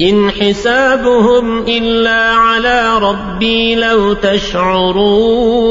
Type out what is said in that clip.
إن حسابهم إلا على ربي لو تشعرون.